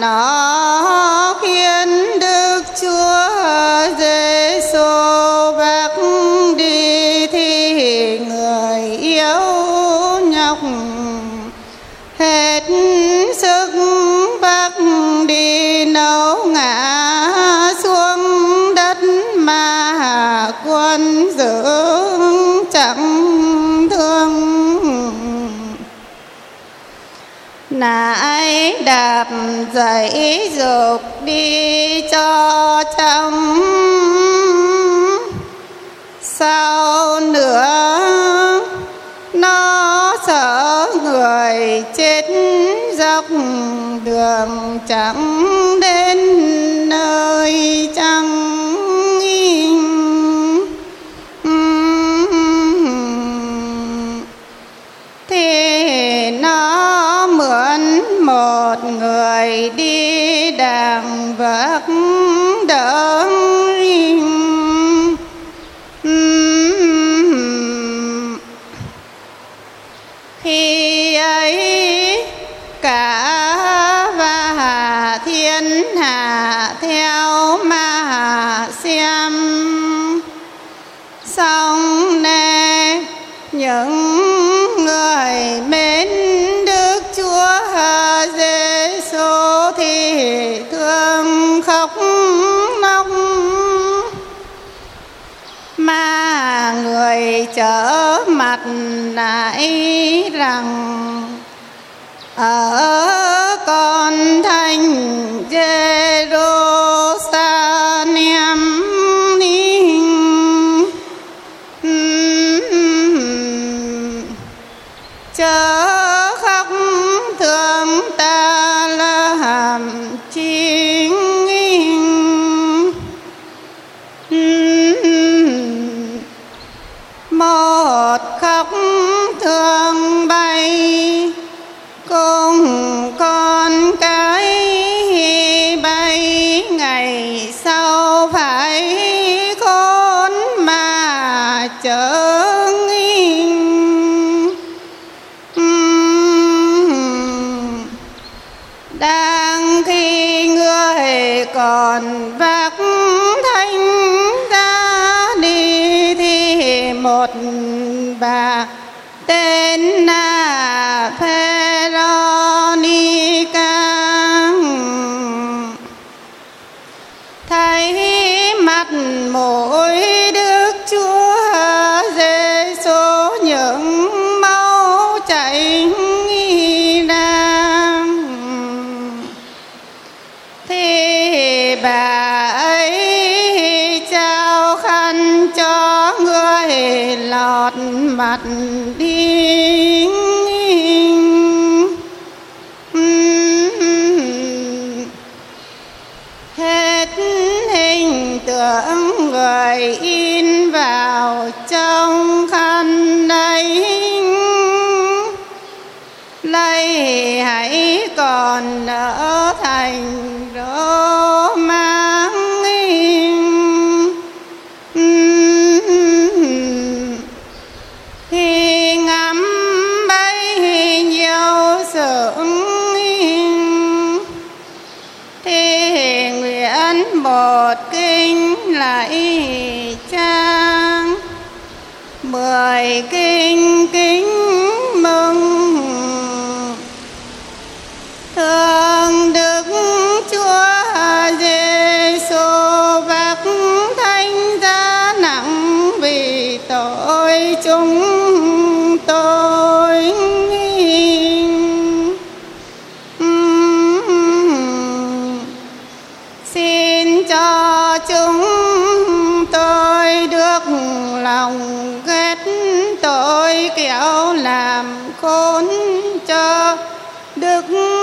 nó khiến Đức Chúa Giêsu bác đi thì người yếu nhọc hết nãy đạp dậy dục đi cho chấm. Sau nữa, nó sợ người chết dọc đường chẳng cả và thiên hạ theo mà xem. Xong nè, những người mến Đức Chúa Giêsu thì thương khóc nóc mà người trở mặt lại rằng ở con thành Jerusalem chớ khóc thương ta làm chiến một khóc ngày sau phải con mà chớ đang khi người còn vác thanh ra đi thì một bà mặt đi hết hình tượng người in thương đức chúa giêsu vác thánh giá nặng vì tội chúng tôi xin cho chúng tôi được lòng ghét tội kẻo làm khốn cho Đức